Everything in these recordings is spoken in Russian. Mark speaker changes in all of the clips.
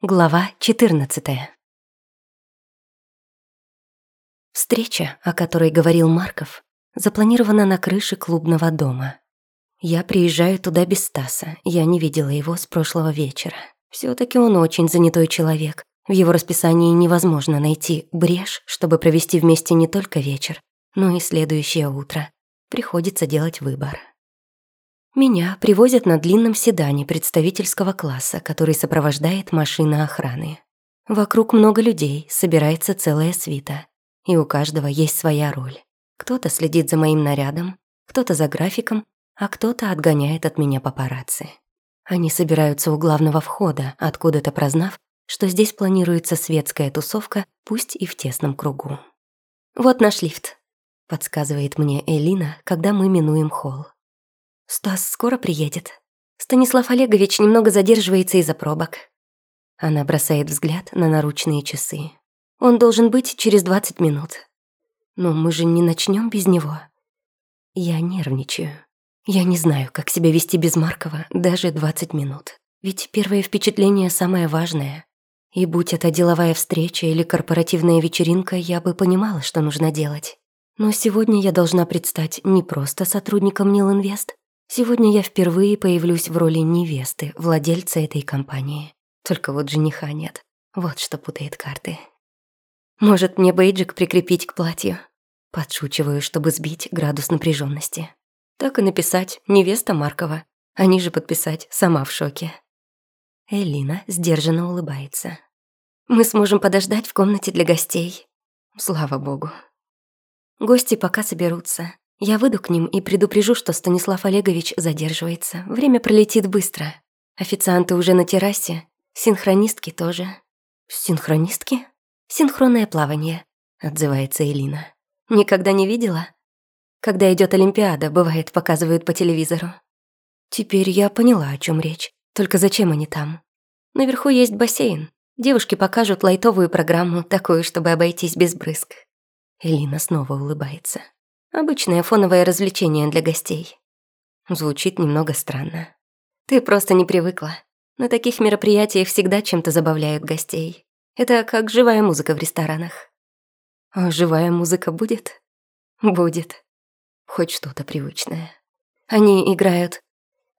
Speaker 1: Глава 14 Встреча, о которой говорил Марков, запланирована на крыше клубного дома. Я приезжаю туда без Стаса, я не видела его с прошлого вечера. все таки он очень занятой человек. В его расписании невозможно найти брешь, чтобы провести вместе не только вечер, но и следующее утро. Приходится делать выбор. Меня привозят на длинном седане представительского класса, который сопровождает машина охраны. Вокруг много людей, собирается целая свита. И у каждого есть своя роль. Кто-то следит за моим нарядом, кто-то за графиком, а кто-то отгоняет от меня папарацци. Они собираются у главного входа, откуда-то прознав, что здесь планируется светская тусовка, пусть и в тесном кругу. «Вот наш лифт», — подсказывает мне Элина, когда мы минуем холл. «Стас скоро приедет. Станислав Олегович немного задерживается из-за пробок». Она бросает взгляд на наручные часы. «Он должен быть через 20 минут. Но мы же не начнем без него». Я нервничаю. Я не знаю, как себя вести без Маркова даже 20 минут. Ведь первое впечатление самое важное. И будь это деловая встреча или корпоративная вечеринка, я бы понимала, что нужно делать. Но сегодня я должна предстать не просто сотрудником Нил Инвест, Сегодня я впервые появлюсь в роли невесты, владельца этой компании. Только вот жениха нет. Вот что путает карты. Может, мне бейджик прикрепить к платью? Подшучиваю, чтобы сбить градус напряженности. Так и написать «Невеста Маркова», а ниже подписать «Сама в шоке». Элина сдержанно улыбается. «Мы сможем подождать в комнате для гостей». Слава богу. Гости пока соберутся. Я выйду к ним и предупрежу, что Станислав Олегович задерживается. Время пролетит быстро. Официанты уже на террасе, синхронистки тоже. Синхронистки? Синхронное плавание, отзывается Элина. Никогда не видела? Когда идет Олимпиада, бывает, показывают по телевизору. Теперь я поняла, о чем речь. Только зачем они там? Наверху есть бассейн. Девушки покажут лайтовую программу, такую, чтобы обойтись без брызг. Элина снова улыбается. Обычное фоновое развлечение для гостей. Звучит немного странно. Ты просто не привыкла. На таких мероприятиях всегда чем-то забавляют гостей. Это как живая музыка в ресторанах. А живая музыка будет? Будет. Хоть что-то привычное. Они играют...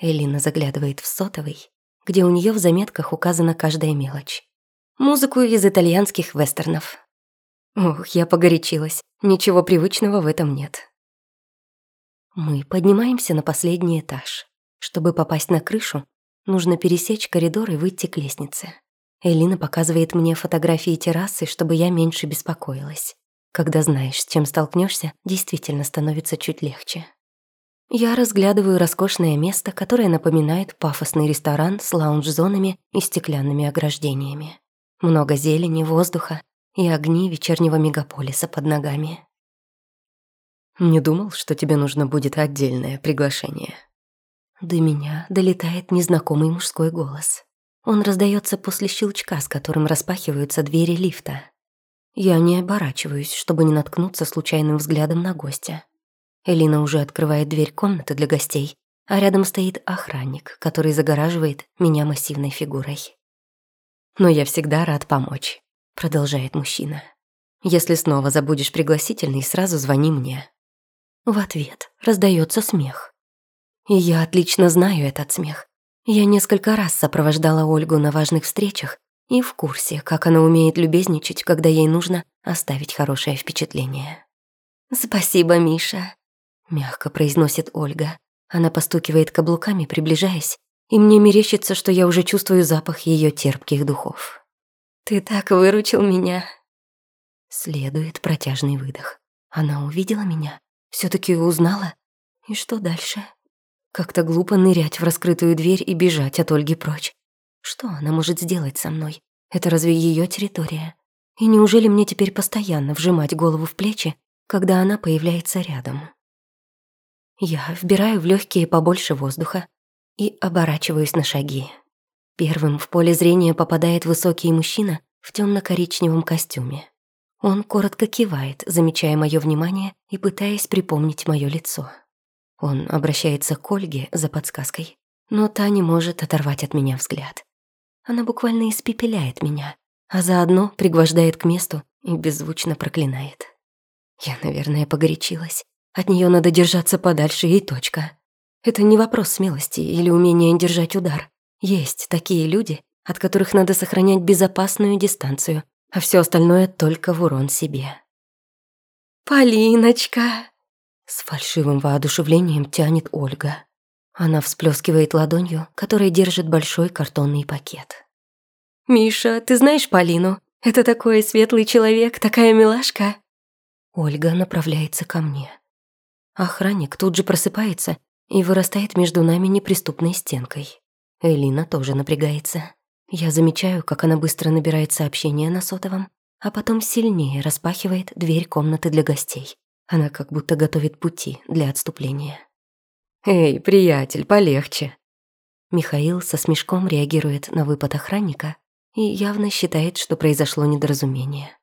Speaker 1: Элина заглядывает в сотовый, где у нее в заметках указана каждая мелочь. Музыку из итальянских вестернов. Ух, я погорячилась. Ничего привычного в этом нет. Мы поднимаемся на последний этаж. Чтобы попасть на крышу, нужно пересечь коридор и выйти к лестнице. Элина показывает мне фотографии террасы, чтобы я меньше беспокоилась. Когда знаешь, с чем столкнешься, действительно становится чуть легче. Я разглядываю роскошное место, которое напоминает пафосный ресторан с лаунж-зонами и стеклянными ограждениями. Много зелени, воздуха и огни вечернего мегаполиса под ногами.
Speaker 2: Не думал, что тебе нужно будет отдельное приглашение.
Speaker 1: До меня долетает незнакомый мужской голос. Он раздается после щелчка, с которым распахиваются двери лифта. Я не оборачиваюсь, чтобы не наткнуться случайным взглядом на гостя. Элина уже открывает дверь комнаты для гостей, а рядом стоит охранник, который загораживает меня массивной фигурой.
Speaker 2: Но я всегда рад помочь продолжает мужчина. Если снова забудешь пригласительный, сразу звони мне.
Speaker 1: В ответ раздается смех. И я отлично знаю этот смех. Я несколько раз сопровождала Ольгу на важных встречах и в курсе, как она умеет любезничать, когда ей нужно оставить хорошее впечатление. «Спасибо, Миша», — мягко произносит Ольга. Она постукивает каблуками, приближаясь, и мне мерещится, что я уже чувствую запах ее терпких духов. Ты так выручил меня. Следует протяжный выдох. Она увидела меня, все таки узнала. И что дальше? Как-то глупо нырять в раскрытую дверь и бежать от Ольги прочь. Что она может сделать со мной? Это разве ее территория? И неужели мне теперь постоянно вжимать голову в плечи, когда она появляется рядом? Я вбираю в легкие побольше воздуха и оборачиваюсь на шаги. Первым в поле зрения попадает высокий мужчина в темно-коричневом костюме. Он коротко кивает, замечая мое внимание и пытаясь припомнить мое лицо. Он обращается к Ольге за подсказкой, но та не может оторвать от меня взгляд. Она буквально испепеляет меня, а заодно пригвождает к месту и беззвучно проклинает. Я, наверное, погорячилась. От нее надо держаться подальше и точка. Это не вопрос смелости или умения держать удар. Есть такие люди, от которых надо сохранять безопасную дистанцию, а все остальное только в урон себе. «Полиночка!» С фальшивым воодушевлением тянет Ольга. Она всплескивает ладонью, которой держит большой картонный пакет. «Миша, ты знаешь Полину? Это такой светлый человек, такая милашка!» Ольга направляется ко мне. Охранник тут же просыпается и вырастает между нами неприступной стенкой. Элина тоже напрягается. Я замечаю, как она быстро набирает сообщение на сотовом, а потом сильнее распахивает дверь комнаты для гостей. Она как будто готовит пути для отступления. «Эй, приятель, полегче!» Михаил со смешком реагирует на выпад охранника и явно считает, что произошло недоразумение.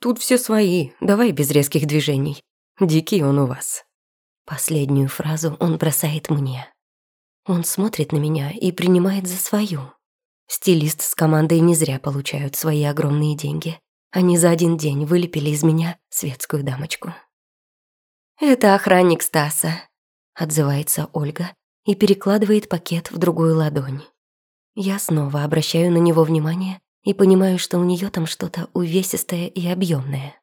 Speaker 1: «Тут все свои, давай без резких движений. Дикий он у вас». Последнюю фразу он бросает мне. Он смотрит на меня и принимает за свою. Стилист с командой не зря получают свои огромные деньги. Они за один день вылепили из меня светскую дамочку. «Это охранник Стаса», — отзывается Ольга и перекладывает пакет в другую ладонь. Я снова обращаю на него внимание и понимаю, что у нее там что-то увесистое и объемное.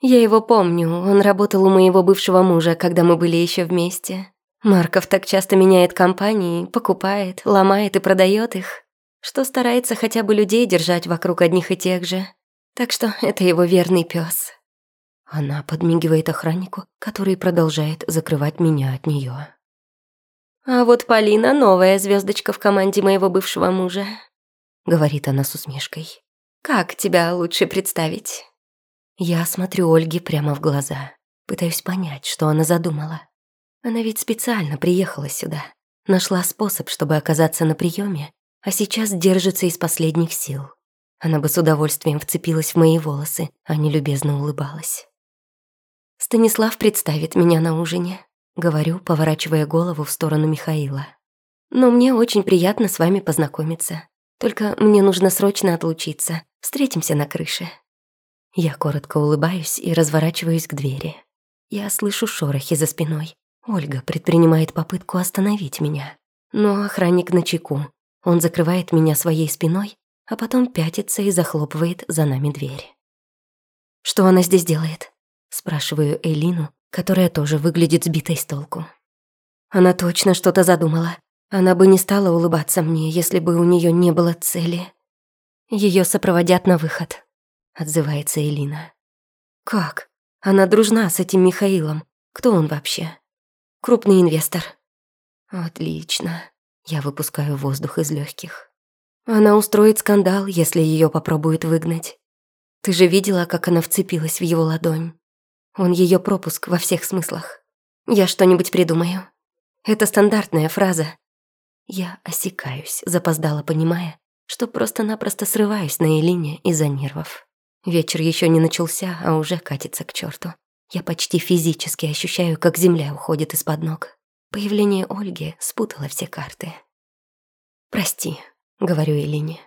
Speaker 1: Я его помню, он работал у моего бывшего мужа, когда мы были еще вместе. Марков так часто меняет компании, покупает, ломает и продает их, что старается хотя бы людей держать вокруг одних и тех же. Так что это его верный пес. Она подмигивает охраннику, который продолжает закрывать меня от нее. А вот Полина новая звездочка в команде моего бывшего мужа, говорит она с усмешкой. Как тебя лучше представить? Я смотрю Ольге прямо в глаза, пытаюсь понять, что она задумала. Она ведь специально приехала сюда, нашла способ, чтобы оказаться на приеме, а сейчас держится из последних сил. Она бы с удовольствием вцепилась в мои волосы, а не любезно улыбалась. «Станислав представит меня на ужине», — говорю, поворачивая голову в сторону Михаила. «Но мне очень приятно с вами познакомиться. Только мне нужно срочно отлучиться. Встретимся на крыше». Я коротко улыбаюсь и разворачиваюсь к двери. Я слышу шорохи за спиной. Ольга предпринимает попытку остановить меня. Но охранник на чеку. Он закрывает меня своей спиной, а потом пятится и захлопывает за нами дверь. «Что она здесь делает?» Спрашиваю Элину, которая тоже выглядит сбитой с толку. Она точно что-то задумала. Она бы не стала улыбаться мне, если бы у нее не было цели. Ее сопроводят на выход отзывается Элина. Как? Она дружна с этим Михаилом. Кто он вообще? Крупный инвестор. Отлично. Я выпускаю воздух из легких. Она устроит скандал, если ее попробуют выгнать. Ты же видела, как она вцепилась в его ладонь. Он ее пропуск во всех смыслах. Я что-нибудь придумаю. Это стандартная фраза. Я осекаюсь, запоздала, понимая, что просто-напросто срываюсь на Элине из-за нервов. Вечер еще не начался, а уже катится к черту. Я почти физически ощущаю, как земля уходит из-под ног. Появление Ольги спутало все карты. «Прости», — говорю Элине.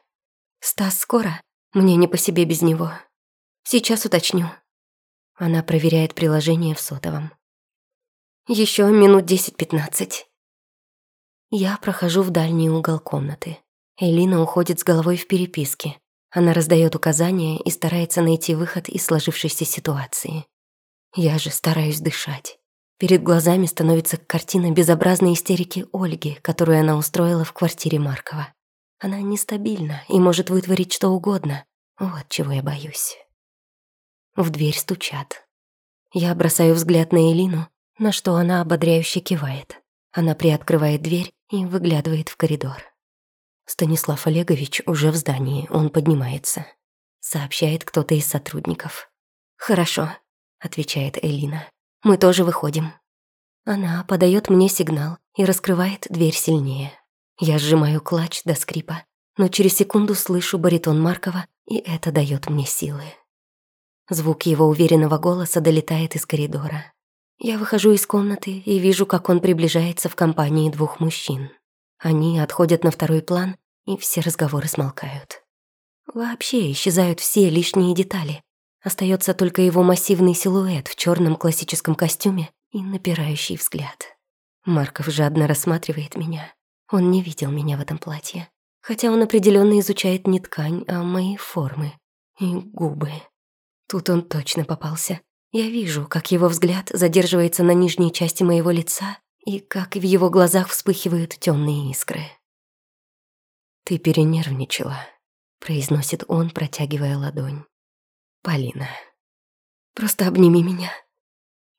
Speaker 1: «Стас скоро? Мне не по себе без него. Сейчас уточню». Она проверяет приложение в сотовом. Еще минут десять-пятнадцать. Я прохожу в дальний угол комнаты. Элина уходит с головой в переписке. Она раздает указания и старается найти выход из сложившейся ситуации. Я же стараюсь дышать. Перед глазами становится картина безобразной истерики Ольги, которую она устроила в квартире Маркова. Она нестабильна и может вытворить что угодно. Вот чего я боюсь. В дверь стучат. Я бросаю взгляд на Элину, на что она ободряюще кивает. Она приоткрывает дверь и выглядывает в коридор. Станислав Олегович уже в здании, он поднимается. Сообщает кто-то из сотрудников. «Хорошо», — отвечает Элина. «Мы тоже выходим». Она подает мне сигнал и раскрывает дверь сильнее. Я сжимаю клатч до скрипа, но через секунду слышу баритон Маркова, и это дает мне силы. Звук его уверенного голоса долетает из коридора. Я выхожу из комнаты и вижу, как он приближается в компании двух мужчин. Они отходят на второй план и все разговоры смолкают. Вообще исчезают все лишние детали. Остается только его массивный силуэт в черном классическом костюме и напирающий взгляд. Марков жадно рассматривает меня. Он не видел меня в этом платье. Хотя он определенно изучает не ткань, а мои формы и губы. Тут он точно попался. Я вижу, как его взгляд задерживается на нижней части моего лица и как в его глазах вспыхивают темные искры. «Ты перенервничала», — произносит он, протягивая ладонь. «Полина, просто обними меня.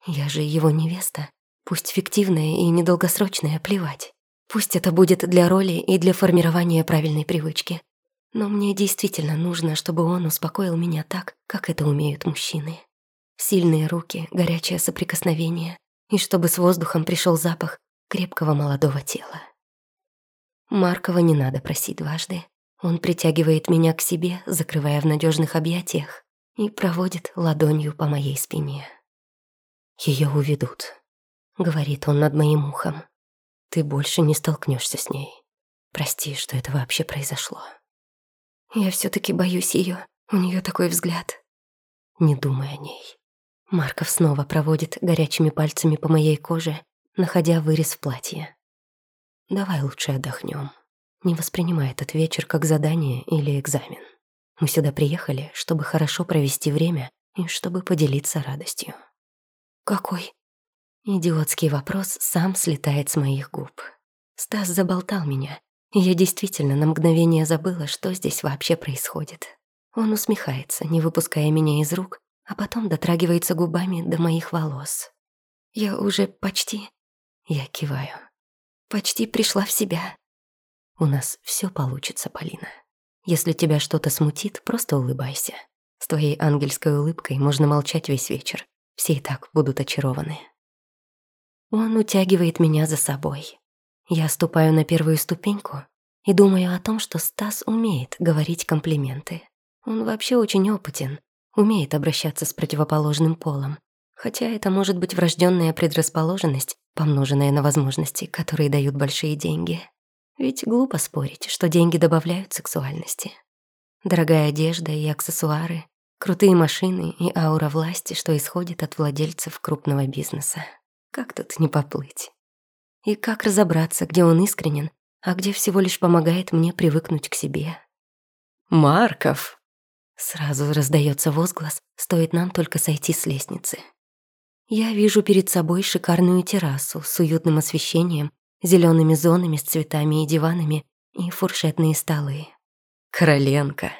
Speaker 1: Я же его невеста, пусть фиктивная и недолгосрочная, плевать. Пусть это будет для роли и для формирования правильной привычки. Но мне действительно нужно, чтобы он успокоил меня так, как это умеют мужчины. Сильные руки, горячее соприкосновение, и чтобы с воздухом пришел запах крепкого молодого тела. Маркова не надо просить дважды. Он притягивает меня к себе, закрывая в надежных объятиях, и проводит ладонью по моей спине. Ее уведут, говорит он над моим ухом. Ты больше не столкнешься с ней. Прости, что это вообще произошло. Я все таки боюсь ее. У нее такой взгляд. Не думай о ней. Марков снова проводит горячими пальцами по моей коже, находя вырез в платье. Давай лучше отдохнем. Не воспринимай этот вечер как задание или экзамен. Мы сюда приехали, чтобы хорошо провести время и чтобы поделиться радостью. Какой? Идиотский вопрос сам слетает с моих губ. Стас заболтал меня, и я действительно на мгновение забыла, что здесь вообще происходит. Он усмехается, не выпуская меня из рук, а потом дотрагивается губами до моих волос. Я уже почти... Я киваю. Почти пришла в себя. У нас все получится, Полина. Если тебя что-то смутит, просто улыбайся. С твоей ангельской улыбкой можно молчать весь вечер. Все и так будут очарованы. Он утягивает меня за собой. Я ступаю на первую ступеньку и думаю о том, что Стас умеет говорить комплименты. Он вообще очень опытен, умеет обращаться с противоположным полом. Хотя это может быть врожденная предрасположенность, помноженная на возможности, которые дают большие деньги. Ведь глупо спорить, что деньги добавляют сексуальности. Дорогая одежда и аксессуары, крутые машины и аура власти, что исходит от владельцев крупного бизнеса. Как тут не поплыть? И как разобраться, где он искренен, а где всего лишь помогает мне привыкнуть к себе? «Марков!» Сразу раздается возглас, стоит нам только сойти с лестницы. Я вижу перед собой шикарную террасу с уютным освещением, зелеными зонами с цветами и диванами и фуршетные столы. «Короленко!»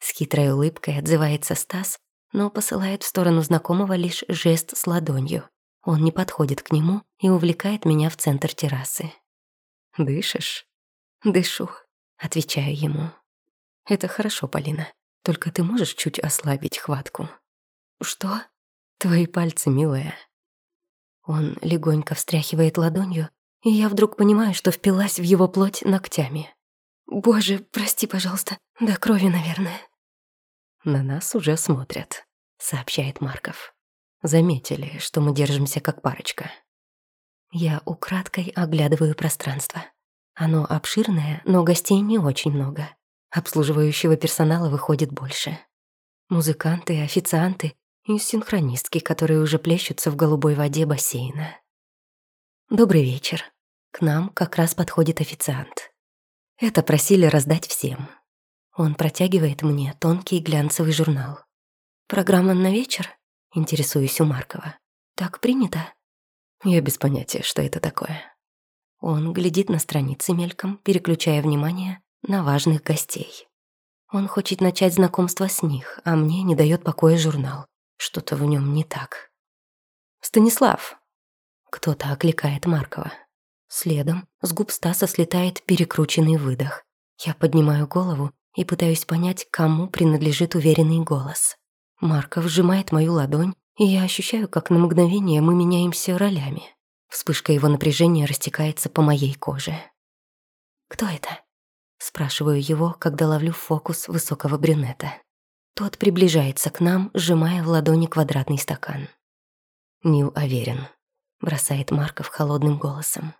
Speaker 1: С хитрой улыбкой отзывается Стас, но посылает в сторону знакомого лишь жест с ладонью. Он не подходит к нему и увлекает меня в центр террасы. «Дышишь?» «Дышу», — отвечаю ему. «Это хорошо, Полина. Только ты можешь чуть ослабить хватку?» «Что?» Твои пальцы, милая. Он легонько встряхивает ладонью, и я вдруг понимаю, что впилась в его плоть ногтями. Боже, прости, пожалуйста, до крови, наверное. На нас уже смотрят, сообщает Марков. Заметили, что мы держимся как парочка. Я украдкой оглядываю пространство. Оно обширное, но гостей не очень много. Обслуживающего персонала выходит больше. Музыканты, официанты и синхронистки, которые уже плещутся в голубой воде бассейна. «Добрый вечер. Нам как раз подходит официант. Это просили раздать всем. Он протягивает мне тонкий глянцевый журнал. «Программа на вечер?» — интересуюсь у Маркова. «Так принято?» Я без понятия, что это такое. Он глядит на страницы мельком, переключая внимание на важных гостей. Он хочет начать знакомство с них, а мне не дает покоя журнал. Что-то в нем не так. «Станислав!» Кто-то окликает Маркова. Следом с губ Стаса слетает перекрученный выдох. Я поднимаю голову и пытаюсь понять, кому принадлежит уверенный голос. Марков сжимает мою ладонь, и я ощущаю, как на мгновение мы меняемся ролями. Вспышка его напряжения растекается по моей коже. «Кто это?» Спрашиваю его, когда ловлю фокус высокого брюнета. Тот приближается к нам, сжимая в ладони квадратный стакан. «Нил Аверин», — бросает Марков холодным голосом.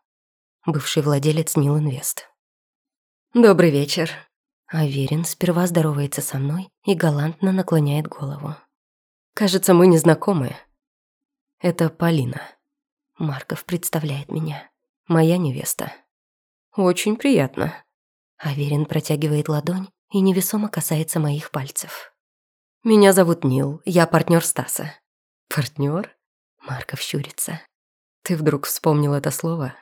Speaker 1: Бывший владелец Нил Инвест.
Speaker 2: «Добрый вечер». Аверин сперва здоровается со мной и галантно наклоняет голову. «Кажется, мы не знакомы. Это Полина». Марков представляет меня. Моя невеста. «Очень приятно». Аверин протягивает ладонь и невесомо касается моих пальцев. «Меня зовут Нил, я партнер Стаса». «Партнер?» Марков щурится. «Ты вдруг вспомнил это слово?»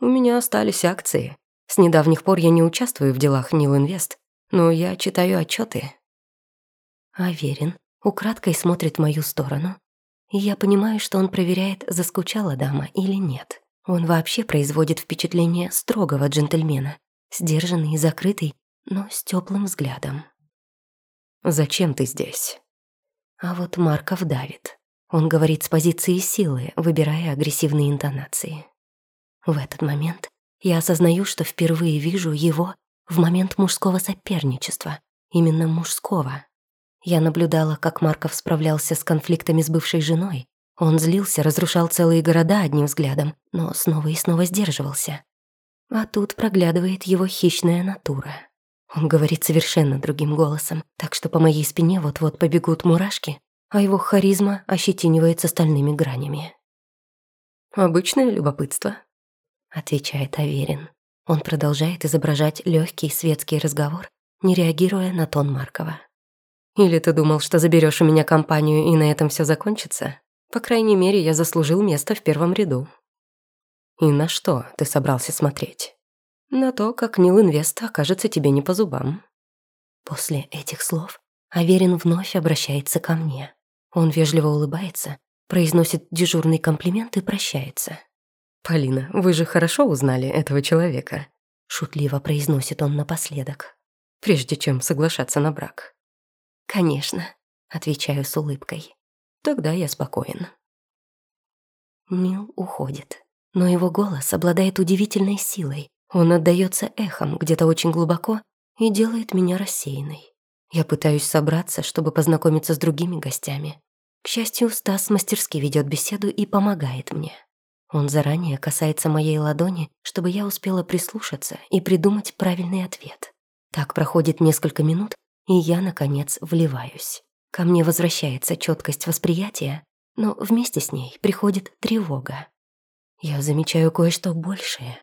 Speaker 2: «У меня остались акции. С недавних пор я не участвую в делах Нил Инвест, но я читаю отчеты. Аверин украдкой смотрит в мою сторону, и я понимаю, что он проверяет, заскучала дама или нет. Он вообще производит впечатление строгого джентльмена, сдержанный и закрытый, но с теплым взглядом. «Зачем ты здесь?» А вот Марков давит. Он говорит с позиции силы, выбирая агрессивные интонации. В этот момент я осознаю, что впервые вижу его в момент мужского соперничества, именно мужского. Я наблюдала, как Марков справлялся с конфликтами с бывшей женой. Он злился, разрушал целые города одним взглядом, но снова и снова сдерживался. А тут проглядывает его хищная натура. Он говорит совершенно другим голосом, так что по моей спине вот-вот побегут мурашки, а его харизма ощетинивается стальными гранями. «Обычное любопытство», — отвечает Аверин. Он продолжает изображать легкий светский разговор, не реагируя на тон Маркова. «Или ты думал, что заберешь у меня компанию и на этом все закончится? По крайней мере, я заслужил место в первом ряду». «И на что ты собрался смотреть?» «На то, как Нил Инвест окажется тебе не по зубам». После этих слов Аверин вновь обращается ко мне. Он вежливо улыбается, произносит дежурный комплимент и прощается. «Полина, вы же хорошо узнали этого человека», — шутливо произносит он напоследок, прежде чем соглашаться на брак. «Конечно», — отвечаю с улыбкой. «Тогда я спокоен». Нил уходит, но его голос обладает удивительной силой. Он отдаётся эхом где-то очень глубоко и делает меня рассеянной. Я пытаюсь собраться, чтобы познакомиться с другими гостями. К счастью, Стас мастерски ведет беседу и помогает мне. Он заранее касается моей ладони, чтобы я успела прислушаться и придумать правильный ответ. Так проходит несколько минут, и я, наконец, вливаюсь. Ко мне возвращается четкость восприятия, но вместе с ней приходит тревога. Я замечаю кое-что большее.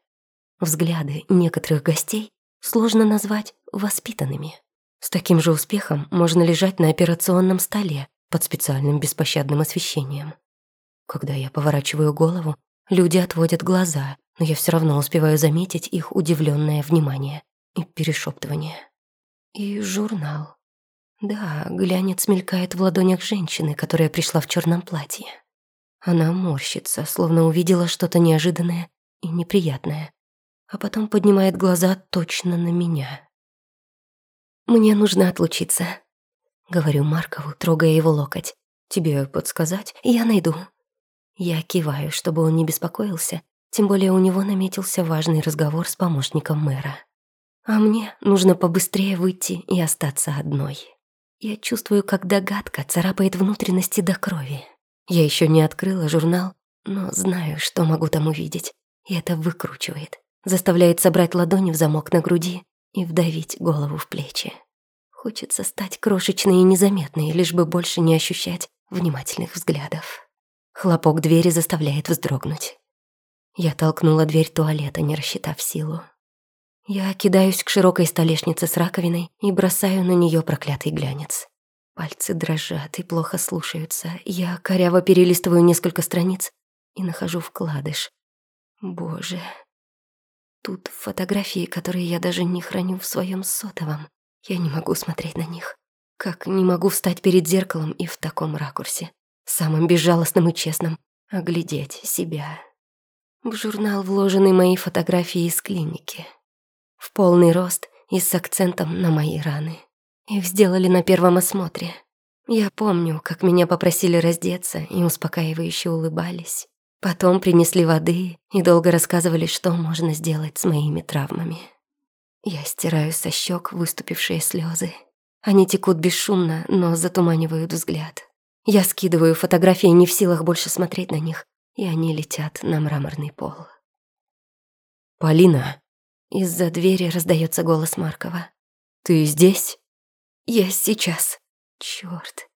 Speaker 2: Взгляды некоторых гостей сложно назвать воспитанными. С таким же успехом можно лежать на операционном столе под специальным беспощадным освещением. Когда я поворачиваю голову, люди отводят глаза, но я все равно успеваю заметить их удивленное внимание и перешептывание. И журнал. Да, глянец мелькает в ладонях женщины, которая пришла в черном платье. Она морщится, словно увидела что-то неожиданное и неприятное, а потом поднимает глаза точно на меня. «Мне нужно отлучиться», — говорю Маркову, трогая его локоть. «Тебе подсказать? Я найду». Я киваю, чтобы он не беспокоился, тем более у него наметился важный разговор с помощником мэра. А мне нужно побыстрее выйти и остаться одной. Я чувствую, как догадка царапает внутренности до крови. Я еще не открыла журнал, но знаю, что могу там увидеть, и это выкручивает, заставляет собрать ладони в замок на груди и вдавить голову в плечи. Хочется стать крошечной и незаметной, лишь бы больше не ощущать внимательных взглядов. Хлопок двери заставляет вздрогнуть. Я толкнула дверь туалета, не рассчитав силу. Я кидаюсь к широкой столешнице с раковиной и бросаю на нее проклятый глянец. Пальцы дрожат и плохо слушаются. Я коряво перелистываю несколько страниц и нахожу вкладыш. Боже, Тут фотографии, которые я даже не храню в своем сотовом. Я не могу смотреть на них. Как не могу встать перед зеркалом и в таком ракурсе, самым безжалостным и честным, оглядеть себя. В журнал вложены мои фотографии из клиники. В полный рост и с акцентом на мои раны. Их сделали на первом осмотре. Я помню, как меня попросили раздеться и успокаивающе улыбались. Потом принесли воды и долго рассказывали, что можно сделать с моими травмами. Я стираю со щек выступившие слезы. Они текут бесшумно, но затуманивают взгляд. Я скидываю фотографии, не в силах больше смотреть на них, и они летят на мраморный пол.
Speaker 3: «Полина!»
Speaker 1: Из-за двери раздается голос Маркова.
Speaker 2: «Ты здесь?»
Speaker 1: «Я сейчас». Чёрт.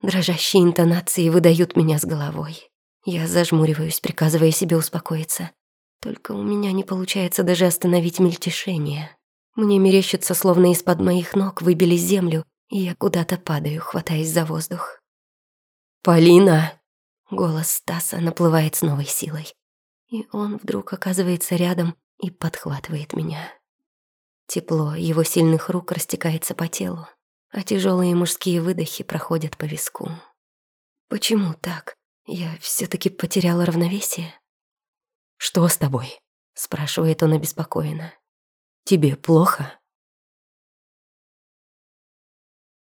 Speaker 1: Дрожащие интонации выдают меня с головой. Я зажмуриваюсь, приказывая себе успокоиться. Только у меня не получается даже остановить мельтешение. Мне мерещится, словно из-под моих ног выбили землю, и я куда-то падаю, хватаясь за воздух.
Speaker 2: «Полина!»
Speaker 1: Голос Стаса наплывает с новой силой. И он вдруг оказывается рядом и подхватывает меня. Тепло его сильных рук растекается по телу, а тяжелые мужские выдохи проходят по виску. Почему так? Я все таки потеряла равновесие?
Speaker 2: «Что с тобой?»
Speaker 1: — спрашивает он обеспокоенно.
Speaker 2: «Тебе плохо?»